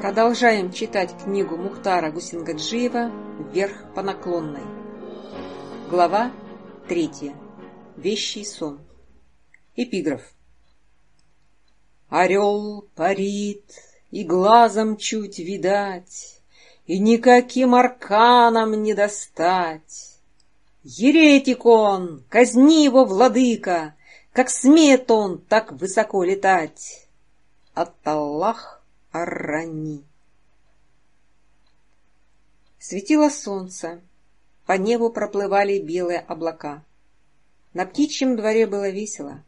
Продолжаем читать книгу Мухтара Гусингаджиева «Вверх по наклонной». Глава 3. Вещий сон. Эпиграф. Орел парит, и глазом чуть видать, И никаким арканом не достать. Еретик он! Казни его, владыка! Как смеет он так высоко летать! От Аллах Аррани! Светило солнце. По небу проплывали белые облака. На птичьем дворе было весело.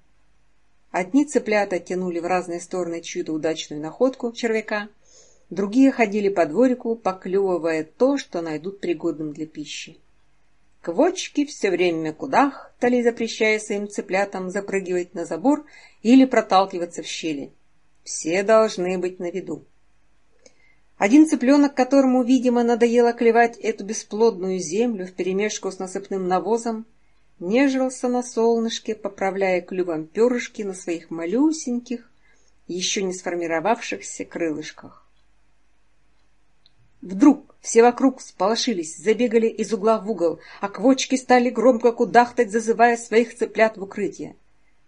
Одни цыплята тянули в разные стороны чью-то удачную находку червяка, другие ходили по дворику, поклевывая то, что найдут пригодным для пищи квочки все время кудах тали запрещая своим цыплятам запрыгивать на забор или проталкиваться в щели. Все должны быть на виду. Один цыпленок, которому, видимо, надоело клевать эту бесплодную землю вперемешку с насыпным навозом, нежился на солнышке, поправляя клювом перышки на своих малюсеньких, еще не сформировавшихся крылышках. Вдруг все вокруг сполошились, забегали из угла в угол, а квочки стали громко кудахтать, зазывая своих цыплят в укрытие.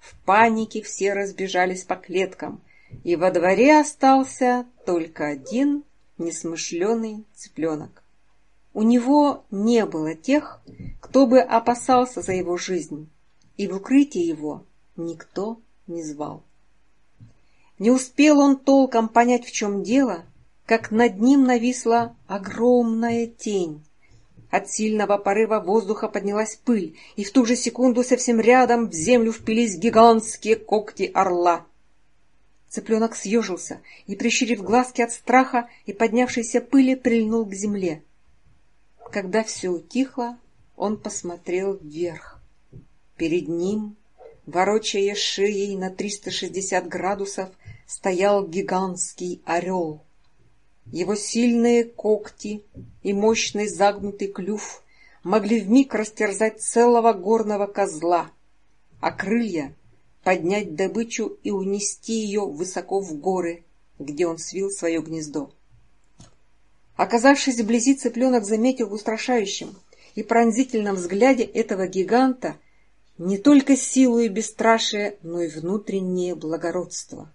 В панике все разбежались по клеткам, и во дворе остался только один несмышленый цыпленок. У него не было тех, кто бы опасался за его жизнь, и в укрытие его никто не звал. Не успел он толком понять, в чем дело — как над ним нависла огромная тень. От сильного порыва воздуха поднялась пыль, и в ту же секунду совсем рядом в землю впились гигантские когти орла. Цыпленок съежился и, прищурив глазки от страха и поднявшейся пыли, прильнул к земле. Когда все утихло, он посмотрел вверх. Перед ним, ворочая шеей на 360 градусов, стоял гигантский орел. Его сильные когти и мощный загнутый клюв могли вмиг растерзать целого горного козла, а крылья поднять добычу и унести ее высоко в горы, где он свил свое гнездо. Оказавшись вблизи, цыпленок заметил в устрашающем и пронзительном взгляде этого гиганта не только силу и бесстрашие, но и внутреннее благородство.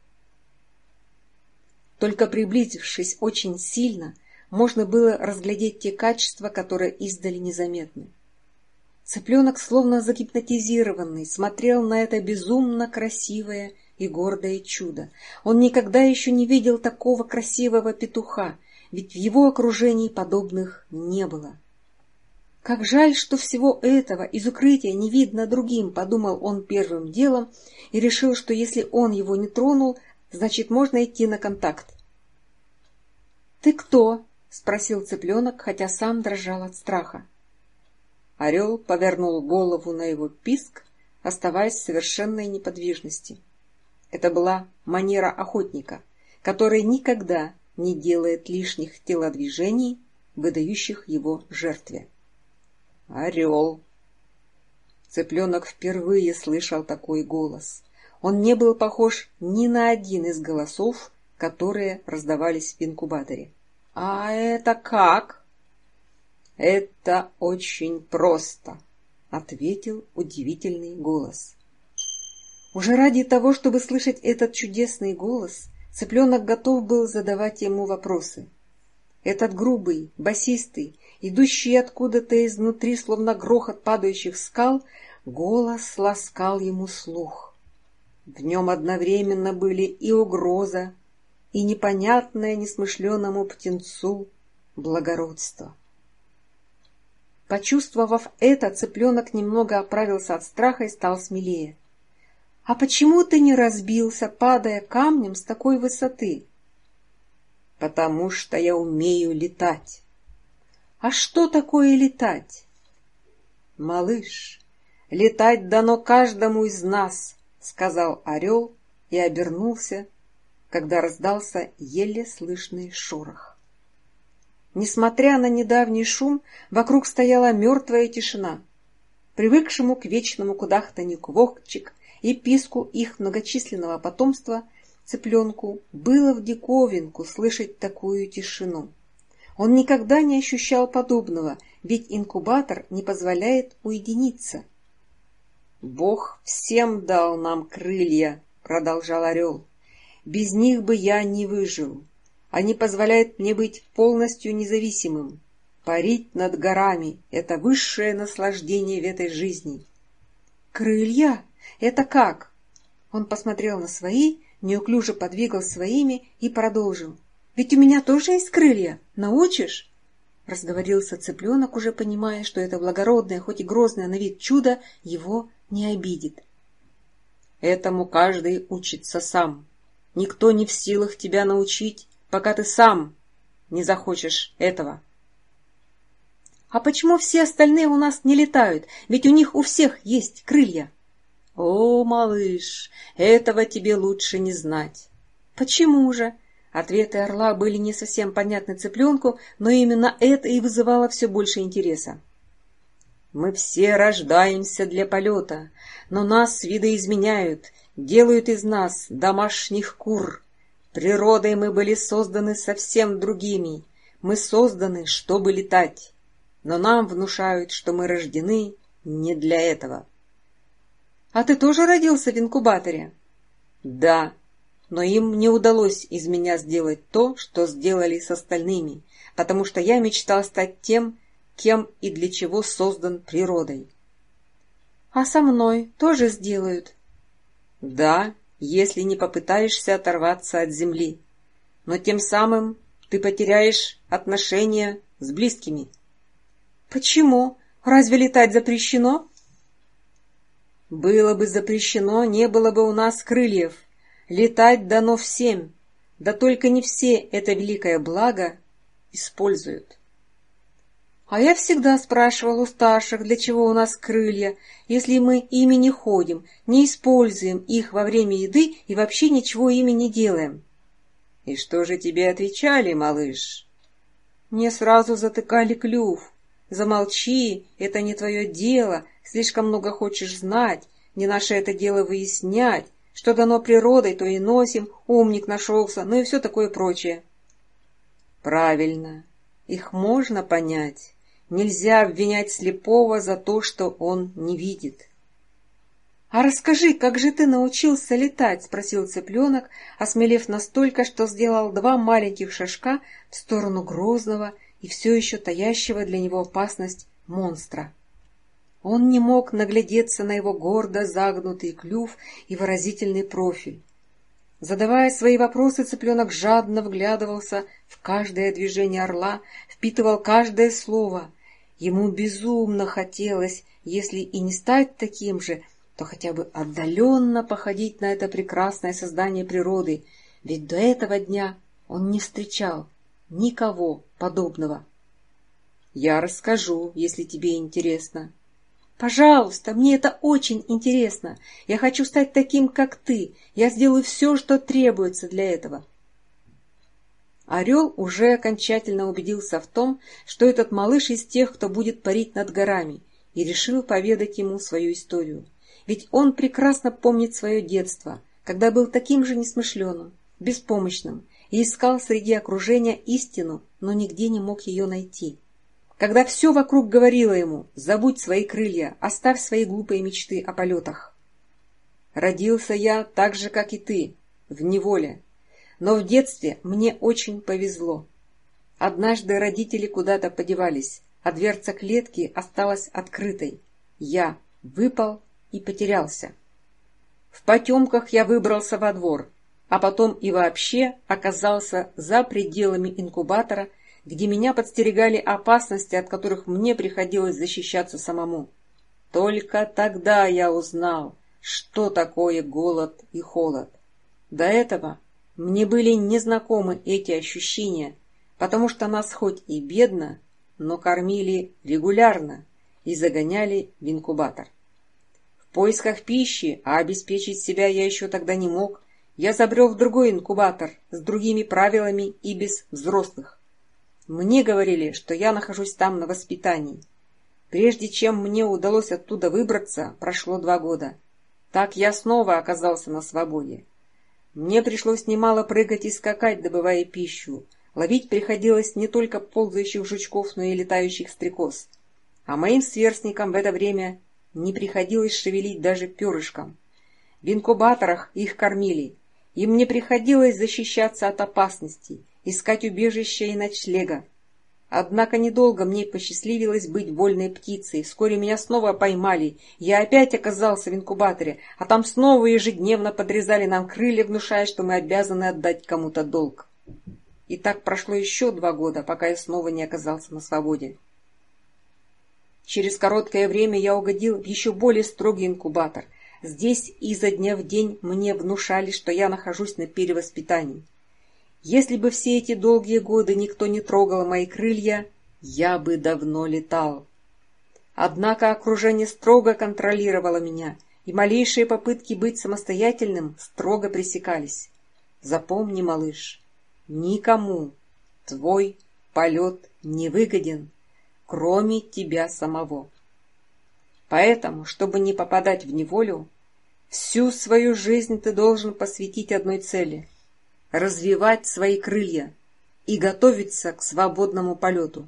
Только приблизившись очень сильно, можно было разглядеть те качества, которые издали незаметны. Цыпленок, словно загипнотизированный, смотрел на это безумно красивое и гордое чудо. Он никогда еще не видел такого красивого петуха, ведь в его окружении подобных не было. Как жаль, что всего этого из укрытия не видно другим, подумал он первым делом и решил, что если он его не тронул, значит можно идти на контакт. «Ты кто?» — спросил цыпленок, хотя сам дрожал от страха. Орел повернул голову на его писк, оставаясь в совершенной неподвижности. Это была манера охотника, который никогда не делает лишних телодвижений, выдающих его жертве. «Орел!» Цыпленок впервые слышал такой голос. Он не был похож ни на один из голосов, которые раздавались в инкубаторе. «А это как?» «Это очень просто», — ответил удивительный голос. Уже ради того, чтобы слышать этот чудесный голос, цыпленок готов был задавать ему вопросы. Этот грубый, басистый, идущий откуда-то изнутри, словно грохот падающих скал, голос ласкал ему слух. В нем одновременно были и угроза, и непонятное несмышленному птенцу благородство. Почувствовав это, цыпленок немного оправился от страха и стал смелее. — А почему ты не разбился, падая камнем с такой высоты? — Потому что я умею летать. — А что такое летать? — Малыш, летать дано каждому из нас, — сказал орел и обернулся когда раздался еле слышный шорох. Несмотря на недавний шум, вокруг стояла мертвая тишина. Привыкшему к вечному кудахтанью квохчик и писку их многочисленного потомства цыпленку было в диковинку слышать такую тишину. Он никогда не ощущал подобного, ведь инкубатор не позволяет уединиться. «Бог всем дал нам крылья!» — продолжал орел. Без них бы я не выжил. Они позволяют мне быть полностью независимым. Парить над горами — это высшее наслаждение в этой жизни. «Крылья? Это как?» Он посмотрел на свои, неуклюже подвигал своими и продолжил. «Ведь у меня тоже есть крылья. Научишь?» Разговорился цыпленок, уже понимая, что это благородное, хоть и грозное на вид чудо, его не обидит. «Этому каждый учится сам», Никто не в силах тебя научить, пока ты сам не захочешь этого. А почему все остальные у нас не летают? Ведь у них у всех есть крылья. О, малыш, этого тебе лучше не знать. Почему же? Ответы орла были не совсем понятны цыпленку, но именно это и вызывало все больше интереса. Мы все рождаемся для полета, но нас видоизменяют, делают из нас домашних кур. Природой мы были созданы совсем другими. Мы созданы, чтобы летать. Но нам внушают, что мы рождены не для этого. А ты тоже родился в инкубаторе? Да, но им не удалось из меня сделать то, что сделали с остальными, потому что я мечтал стать тем, кем и для чего создан природой. А со мной тоже сделают, да, если не попытаешься оторваться от земли. Но тем самым ты потеряешь отношения с близкими. Почему? Разве летать запрещено? Было бы запрещено, не было бы у нас крыльев. Летать дано всем. Да только не все это великое благо используют. А я всегда спрашивал у старших, для чего у нас крылья, если мы ими не ходим, не используем их во время еды и вообще ничего ими не делаем. И что же тебе отвечали, малыш? Мне сразу затыкали клюв. Замолчи, это не твое дело, слишком много хочешь знать, не наше это дело выяснять, что дано природой, то и носим, умник нашелся, ну и все такое прочее. Правильно, их можно понять. Нельзя обвинять слепого за то, что он не видит. «А расскажи, как же ты научился летать?» — спросил цыпленок, осмелев настолько, что сделал два маленьких шажка в сторону грозного и все еще таящего для него опасность монстра. Он не мог наглядеться на его гордо загнутый клюв и выразительный профиль. Задавая свои вопросы, цыпленок жадно вглядывался в каждое движение орла, впитывал каждое слово — Ему безумно хотелось, если и не стать таким же, то хотя бы отдаленно походить на это прекрасное создание природы, ведь до этого дня он не встречал никого подобного. «Я расскажу, если тебе интересно». «Пожалуйста, мне это очень интересно. Я хочу стать таким, как ты. Я сделаю все, что требуется для этого». Орел уже окончательно убедился в том, что этот малыш из тех, кто будет парить над горами, и решил поведать ему свою историю. Ведь он прекрасно помнит свое детство, когда был таким же несмышленым, беспомощным, и искал среди окружения истину, но нигде не мог ее найти. Когда все вокруг говорило ему «забудь свои крылья, оставь свои глупые мечты о полетах». «Родился я так же, как и ты, в неволе, но в детстве мне очень повезло. Однажды родители куда-то подевались, а дверца клетки осталась открытой. Я выпал и потерялся. В потемках я выбрался во двор, а потом и вообще оказался за пределами инкубатора, где меня подстерегали опасности, от которых мне приходилось защищаться самому. Только тогда я узнал, что такое голод и холод. До этого мне были незнакомы эти ощущения, потому что нас хоть и бедно, но кормили регулярно и загоняли в инкубатор. В поисках пищи, а обеспечить себя я еще тогда не мог, я забрел в другой инкубатор с другими правилами и без взрослых. Мне говорили, что я нахожусь там на воспитании. Прежде чем мне удалось оттуда выбраться, прошло два года. Так я снова оказался на свободе. Мне пришлось немало прыгать и скакать, добывая пищу. Ловить приходилось не только ползающих жучков, но и летающих стрекоз. А моим сверстникам в это время не приходилось шевелить даже перышком. В инкубаторах их кормили. Им не приходилось защищаться от опасностей, искать убежища и ночлега. Однако недолго мне посчастливилось быть вольной птицей. Вскоре меня снова поймали. Я опять оказался в инкубаторе, а там снова ежедневно подрезали нам крылья, внушая, что мы обязаны отдать кому-то долг. И так прошло еще два года, пока я снова не оказался на свободе. Через короткое время я угодил в еще более строгий инкубатор. Здесь изо дня в день мне внушали, что я нахожусь на перевоспитании. Если бы все эти долгие годы никто не трогал мои крылья, я бы давно летал. Однако окружение строго контролировало меня, и малейшие попытки быть самостоятельным строго пресекались. Запомни, малыш, никому твой полет не выгоден, кроме тебя самого. Поэтому, чтобы не попадать в неволю, всю свою жизнь ты должен посвятить одной цели — развивать свои крылья и готовиться к свободному полету.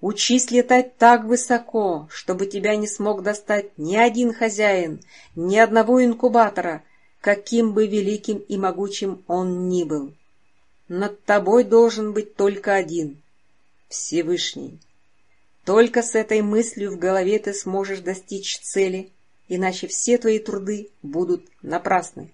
Учись летать так высоко, чтобы тебя не смог достать ни один хозяин, ни одного инкубатора, каким бы великим и могучим он ни был. Над тобой должен быть только один — Всевышний. Только с этой мыслью в голове ты сможешь достичь цели, иначе все твои труды будут напрасны.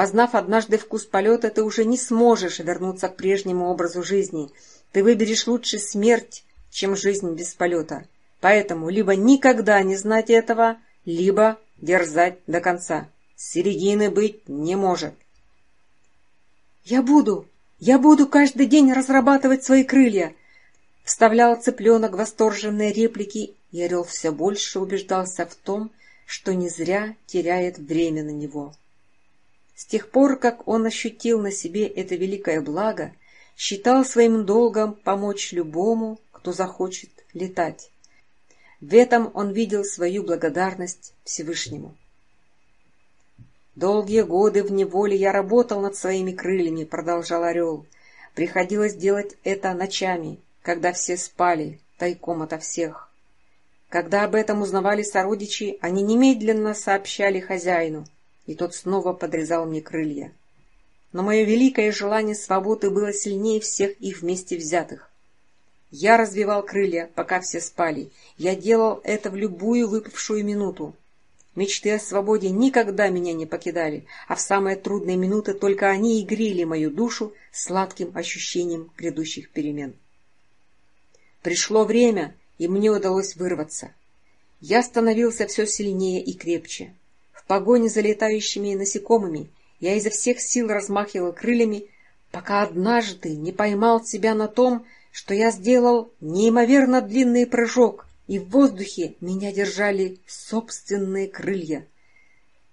Познав однажды вкус полета, ты уже не сможешь вернуться к прежнему образу жизни. Ты выберешь лучше смерть, чем жизнь без полета. Поэтому либо никогда не знать этого, либо дерзать до конца. Середины быть не может. «Я буду! Я буду каждый день разрабатывать свои крылья!» Вставлял цыпленок восторженные реплики, и орел все больше убеждался в том, что не зря теряет время на него. С тех пор, как он ощутил на себе это великое благо, считал своим долгом помочь любому, кто захочет летать. В этом он видел свою благодарность Всевышнему. «Долгие годы в неволе я работал над своими крыльями», — продолжал орел. «Приходилось делать это ночами, когда все спали, тайком ото всех. Когда об этом узнавали сородичи, они немедленно сообщали хозяину — и тот снова подрезал мне крылья. Но мое великое желание свободы было сильнее всех их вместе взятых. Я развивал крылья, пока все спали. Я делал это в любую выпавшую минуту. Мечты о свободе никогда меня не покидали, а в самые трудные минуты только они и грели мою душу сладким ощущением грядущих перемен. Пришло время, и мне удалось вырваться. Я становился все сильнее и крепче погоне за летающими насекомыми, я изо всех сил размахивал крыльями, пока однажды не поймал себя на том, что я сделал неимоверно длинный прыжок, и в воздухе меня держали собственные крылья.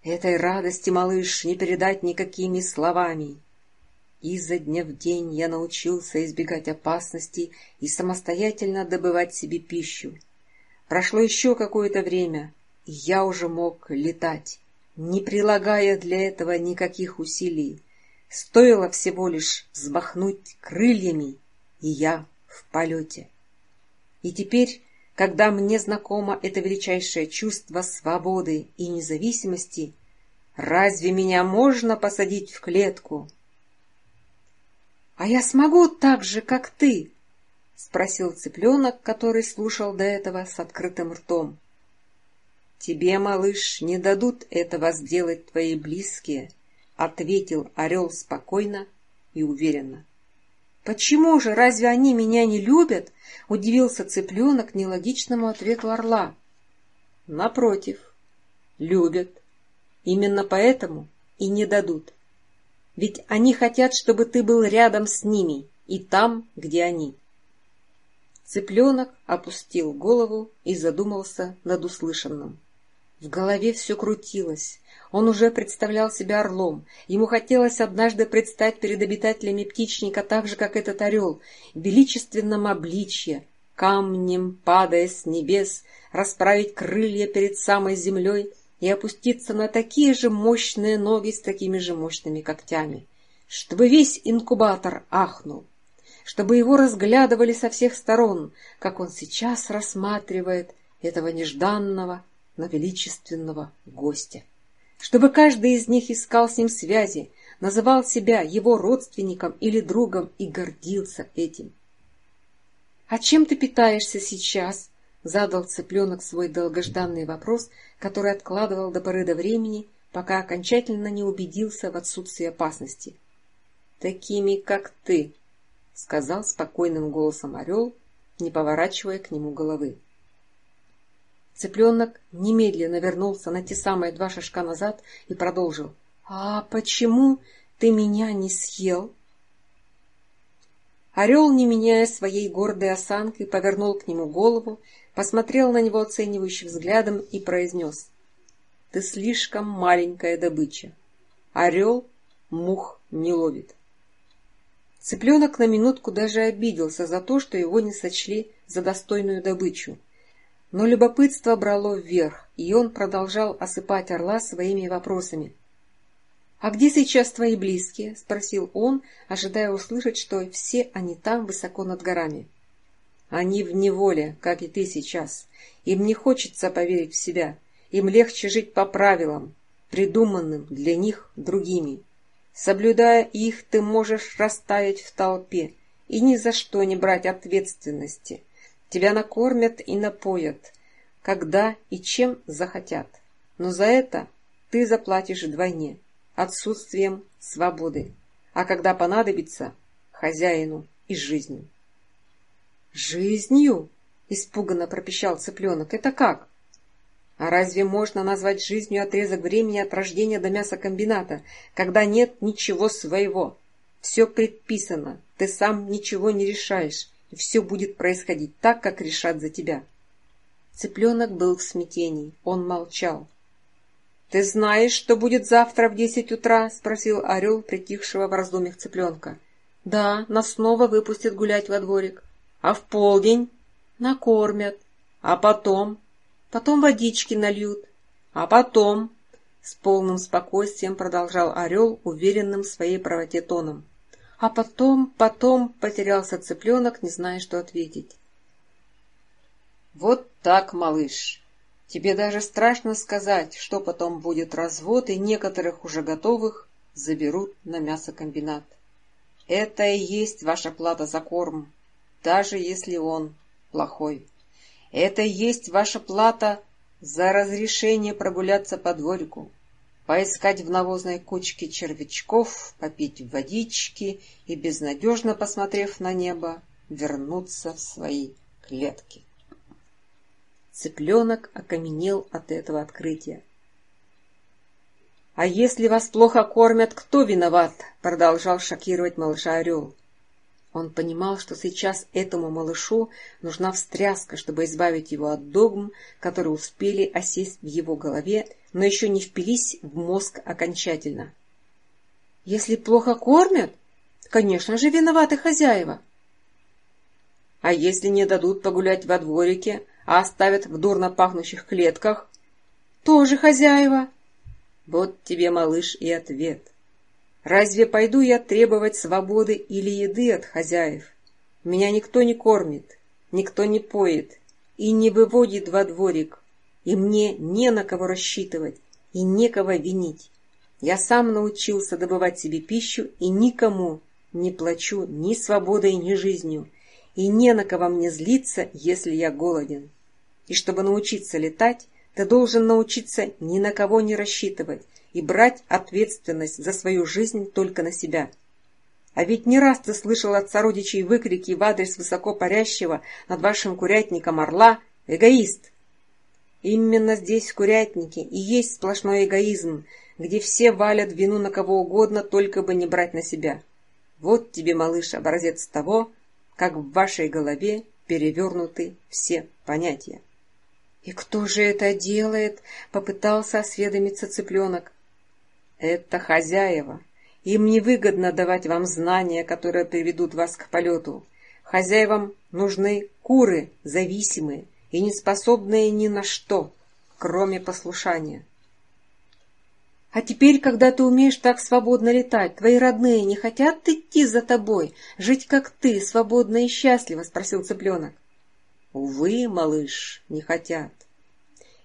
Этой радости, малыш, не передать никакими словами. Изо дня в день я научился избегать опасностей и самостоятельно добывать себе пищу. Прошло еще какое-то время, и я уже мог летать не прилагая для этого никаких усилий. Стоило всего лишь взмахнуть крыльями, и я в полете. И теперь, когда мне знакомо это величайшее чувство свободы и независимости, разве меня можно посадить в клетку? — А я смогу так же, как ты? — спросил цыпленок, который слушал до этого с открытым ртом тебе малыш не дадут этого сделать твои близкие. Ответил орел спокойно и уверенно. Почему же? Разве они меня не любят? Удивился цыпленок нелогичному ответу орла. Напротив любят. Именно поэтому и не дадут. Ведь они хотят чтобы ты был рядом с ними и там где они. Цыпленок опустил голову и задумался над услышанным. В голове все крутилось. Он уже представлял себя орлом. Ему хотелось однажды предстать перед обитателями птичника так же, как этот орел, в величественном обличье, камнем, падая с небес, расправить крылья перед самой землей и опуститься на такие же мощные ноги с такими же мощными когтями, чтобы весь инкубатор ахнул, чтобы его разглядывали со всех сторон, как он сейчас рассматривает этого нежданного, на величественного гостя, чтобы каждый из них искал с ним связи, называл себя его родственником или другом и гордился этим. — А чем ты питаешься сейчас? — задал цыпленок свой долгожданный вопрос, который откладывал до поры до времени, пока окончательно не убедился в отсутствии опасности. — Такими, как ты, — сказал спокойным голосом орел, не поворачивая к нему головы. Цыпленок немедленно вернулся на те самые два шажка назад и продолжил. «А почему ты меня не съел?» Орел, не меняя своей гордой осанкой, повернул к нему голову, посмотрел на него оценивающим взглядом и произнес. «Ты слишком маленькая добыча. Орел мух не ловит». Цыпленок на минутку даже обиделся за то, что его не сочли за достойную добычу. Но любопытство брало вверх, и он продолжал осыпать орла своими вопросами. «А где сейчас твои близкие?» — спросил он, ожидая услышать, что все они там, высоко над горами. «Они в неволе, как и ты сейчас. Им не хочется поверить в себя. Им легче жить по правилам, придуманным для них другими. Соблюдая их, ты можешь расставить в толпе и ни за что не брать ответственности. Тебя накормят и напоят, когда и чем захотят. Но за это ты заплатишь вдвойне, отсутствием свободы, а когда понадобится, хозяину и жизнью. «Жизнью?» – испуганно пропищал цыпленок. «Это как?» А разве можно назвать жизнью отрезок времени от рождения до мясокомбината, когда нет ничего своего? Все предписано, ты сам ничего не решаешь, и все будет происходить так, как решат за тебя. Цыпленок был в смятении. Он молчал. «Ты знаешь, что будет завтра в десять утра?» — спросил орел притихшего в раздумьях цыпленка. «Да, нас снова выпустят гулять во дворик. А в полдень?» «Накормят. А потом?» «Потом водички нальют. А потом?» С полным спокойствием продолжал орел, уверенным в своей правоте тоном а потом, потом потерялся цыпленок, не зная, что ответить. «Вот так, малыш. Тебе даже страшно сказать, что потом будет развод, и некоторых уже готовых заберут на мясокомбинат. Это и есть ваша плата за корм, даже если он плохой. Это и есть ваша плата за разрешение прогуляться по дворику, поискать в навозной кучке червячков, попить водички и, безнадежно посмотрев на небо, вернуться в свои клетки. Цыпленок окаменел от этого открытия. «А если вас плохо кормят, кто виноват?» — продолжал шокировать малыша Орел. Он понимал, что сейчас этому малышу нужна встряска, чтобы избавить его от догм, которые успели осесть в его голове но еще не впились в мозг окончательно. Если плохо кормят, конечно же, виноваты хозяева. А если не дадут погулять во дворике, а оставят в дурно пахнущих клетках, тоже хозяева. Вот тебе, малыш, и ответ. Разве пойду я требовать свободы или еды от хозяев? Меня никто не кормит, никто не поет и не выводит во дворик и мне не на кого рассчитывать и некого винить. Я сам научился добывать себе пищу и никому не плачу ни свободой, ни жизнью, и не на кого мне злиться, если я голоден. И чтобы научиться летать, ты должен научиться ни на кого не рассчитывать и брать ответственность за свою жизнь только на себя. А ведь не раз ты слышал от сородичей выкрики в адрес высоко парящего над вашим курятником орла «Эгоист!» Именно здесь, курятники и есть сплошной эгоизм, где все валят вину на кого угодно, только бы не брать на себя. Вот тебе, малыш, образец того, как в вашей голове перевернуты все понятия. «И кто же это делает?» — попытался осведомиться цыпленок. «Это хозяева. Им невыгодно давать вам знания, которые приведут вас к полету. Хозяевам нужны куры, зависимые, и не способные ни на что, кроме послушания. А теперь, когда ты умеешь так свободно летать, твои родные не хотят идти за тобой, жить как ты, свободно и счастливо? — спросил цыпленок. — Увы, малыш, не хотят.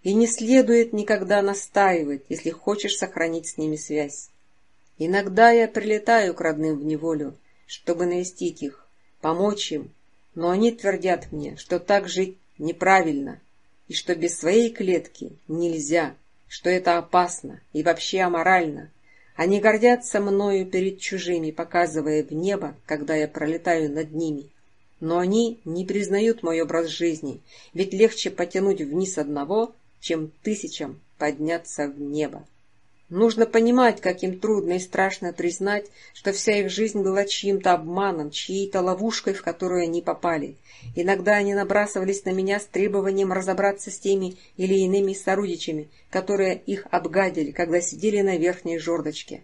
И не следует никогда настаивать, если хочешь сохранить с ними связь. Иногда я прилетаю к родным в неволю, чтобы навестить их, помочь им, но они твердят мне, что так жить неправильно, и что без своей клетки нельзя, что это опасно и вообще аморально. Они гордятся мною перед чужими, показывая в небо, когда я пролетаю над ними. Но они не признают мой образ жизни, ведь легче потянуть вниз одного, чем тысячам подняться в небо. Нужно понимать, как им трудно и страшно признать, что вся их жизнь была чьим-то обманом, чьей-то ловушкой, в которую они попали. Иногда они набрасывались на меня с требованием разобраться с теми или иными сородичами, которые их обгадили, когда сидели на верхней жердочке.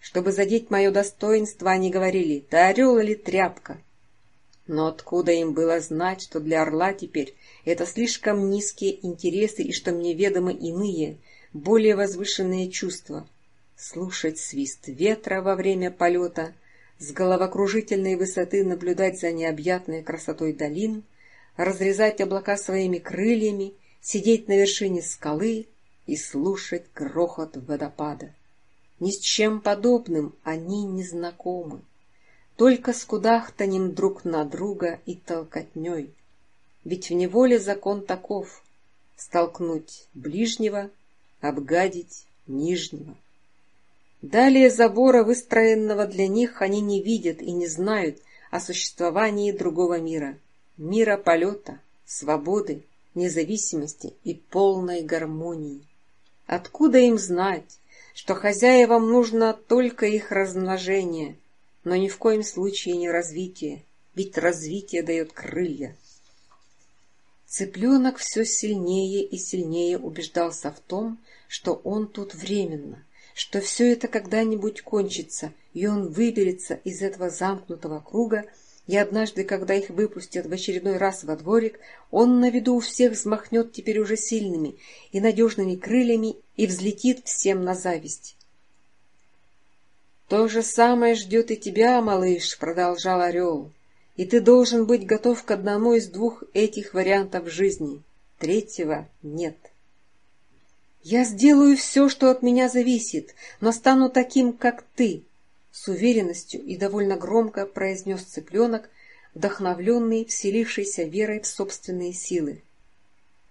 Чтобы задеть мое достоинство, они говорили «Да орел или тряпка?». Но откуда им было знать, что для орла теперь это слишком низкие интересы и что мне ведомы иные – более возвышенные чувства. Слушать свист ветра во время полета, с головокружительной высоты наблюдать за необъятной красотой долин, разрезать облака своими крыльями, сидеть на вершине скалы и слушать грохот водопада. Ни с чем подобным они не знакомы, только с кудахтанем друг на друга и толкотней. Ведь в неволе закон таков — столкнуть ближнего — обгадить нижнего. Далее забора, выстроенного для них, они не видят и не знают о существовании другого мира, мира полета, свободы, независимости и полной гармонии. Откуда им знать, что хозяевам нужно только их размножение, но ни в коем случае не развитие, ведь развитие дает крылья. Цыпленок все сильнее и сильнее убеждался в том, что он тут временно, что все это когда-нибудь кончится, и он выберется из этого замкнутого круга, и однажды, когда их выпустят в очередной раз во дворик, он на виду у всех взмахнет теперь уже сильными и надежными крыльями и взлетит всем на зависть. «То же самое ждет и тебя, малыш», — продолжал орел и ты должен быть готов к одному из двух этих вариантов жизни. Третьего нет. Я сделаю все, что от меня зависит, но стану таким, как ты, с уверенностью и довольно громко произнес цыпленок, вдохновленный, вселившийся верой в собственные силы.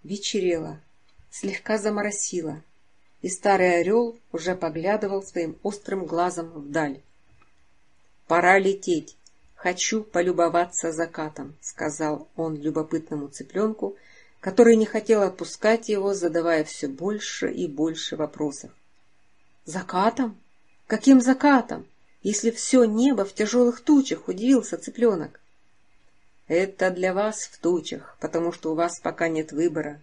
Вечерело, слегка заморосило, и старый орел уже поглядывал своим острым глазом вдаль. «Пора лететь!» хочу полюбоваться закатом», — сказал он любопытному цыпленку, который не хотел отпускать его, задавая все больше и больше вопросов. «Закатом? Каким закатом? Если все небо в тяжелых тучах?» — удивился цыпленок. «Это для вас в тучах, потому что у вас пока нет выбора.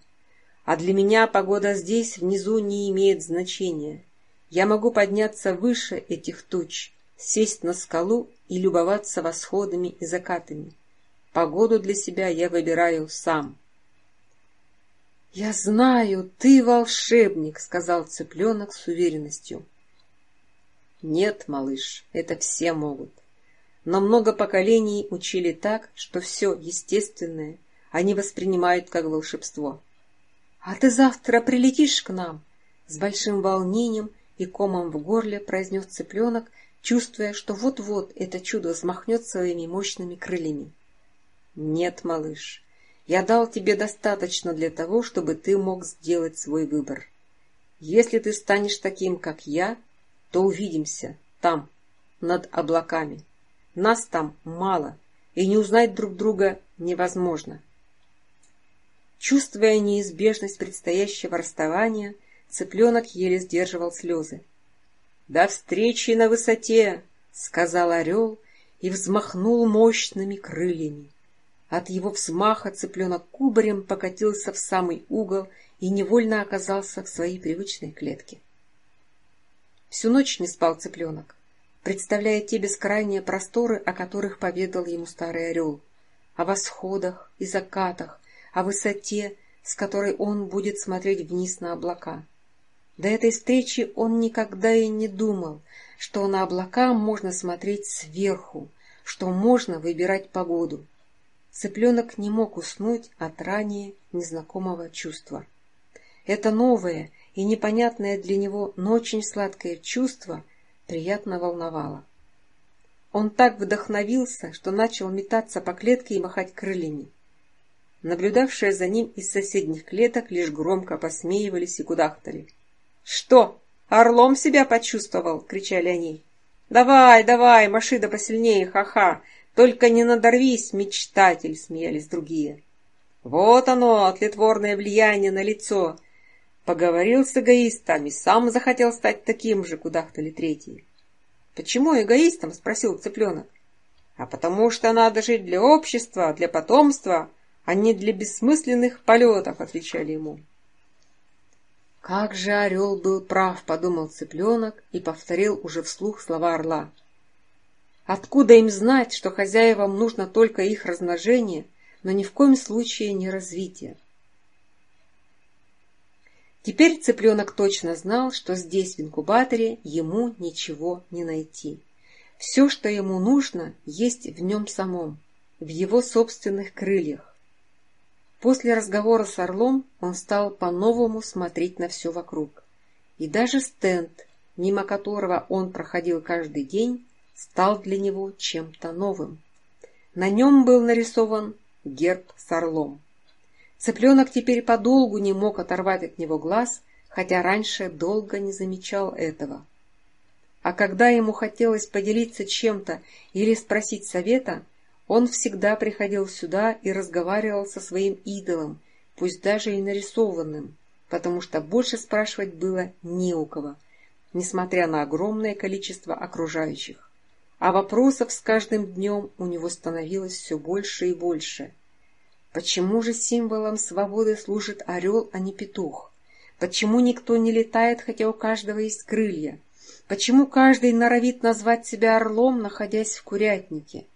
А для меня погода здесь, внизу, не имеет значения. Я могу подняться выше этих туч» сесть на скалу и любоваться восходами и закатами. Погоду для себя я выбираю сам. — Я знаю, ты волшебник, — сказал цыпленок с уверенностью. — Нет, малыш, это все могут. Но много поколений учили так, что все естественное они воспринимают как волшебство. — А ты завтра прилетишь к нам? — с большим волнением и комом в горле произнес цыпленок — чувствуя, что вот-вот это чудо взмахнет своими мощными крыльями. «Нет, малыш, я дал тебе достаточно для того, чтобы ты мог сделать свой выбор. Если ты станешь таким, как я, то увидимся там, над облаками. Нас там мало, и не узнать друг друга невозможно». Чувствуя неизбежность предстоящего расставания, цыпленок еле сдерживал слезы. До встречи на высоте, сказал орел и взмахнул мощными крыльями. От его взмаха цыпленок кубарем покатился в самый угол и невольно оказался в своей привычной клетке. Всю ночь не спал цыпленок, представляя те бескрайние просторы, о которых поведал ему старый орел, о восходах и закатах, о высоте, с которой он будет смотреть вниз на облака. До этой встречи он никогда и не думал, что на облака можно смотреть сверху, что можно выбирать погоду. Цыпленок не мог уснуть от ранее незнакомого чувства. Это новое и непонятное для него, но очень сладкое чувство приятно волновало. Он так вдохновился, что начал метаться по клетке и махать крыльями. Наблюдавшие за ним из соседних клеток лишь громко посмеивались и кудахтали — «Что?» Орлом себя почувствовал, кричали они. «Давай, давай, маши да посильнее, ха-ха! Только не надорвись, мечтатель!» смеялись другие. «Вот оно, отлетворное влияние на лицо!» Поговорил с эгоистами, сам захотел стать таким же, кудахтали третий. «Почему эгоистом?» — спросил цыпленок. «А потому что надо жить для общества, для потомства, а не для бессмысленных полетов», — отвечали ему. Как же орел был прав, подумал цыпленок и повторил уже вслух слова орла. Откуда им знать, что хозяевам нужно только их размножение, но ни в коем случае не развитие? Теперь цыпленок точно знал, что здесь, в инкубаторе, ему ничего не найти. Все, что ему нужно, есть в нем самом, в его собственных крыльях. После разговора с Орлом он стал по-новому смотреть на все вокруг. И даже стенд, мимо которого он проходил каждый день, стал для него чем-то новым. На нем был нарисован герб с орлом. Цыпленок теперь подолгу не мог оторвать от него глаз, хотя раньше долго не замечал этого. А когда ему хотелось поделиться чем-то или спросить совета – он всегда приходил сюда и разговаривал со своим идолом, пусть даже и нарисованным, потому что больше спрашивать было не у кого, несмотря на огромное количество окружающих. А вопросов с каждым днем у него становилось все больше и больше. Почему же символом свободы служит орел, а не петух? Почему никто не летает, хотя у каждого есть крылья? Почему каждый норовит назвать себя орлом, находясь в курятнике?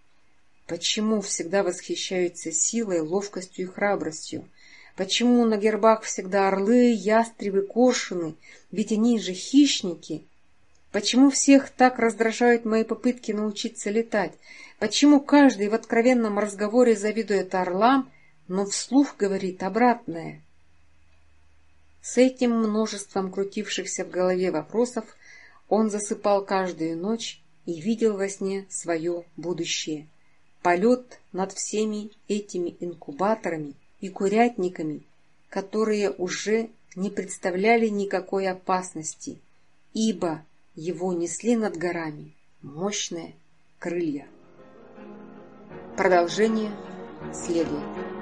Почему всегда восхищаются силой, ловкостью и храбростью? Почему на гербах всегда орлы, ястребы, коршуны? Ведь они же хищники. Почему всех так раздражают мои попытки научиться летать? Почему каждый в откровенном разговоре завидует орлам, но вслух говорит обратное? С этим множеством крутившихся в голове вопросов он засыпал каждую ночь и видел во сне свое будущее полет над всеми этими инкубаторами и курятниками, которые уже не представляли никакой опасности, ибо его несли над горами мощные крылья. Продолжение следует.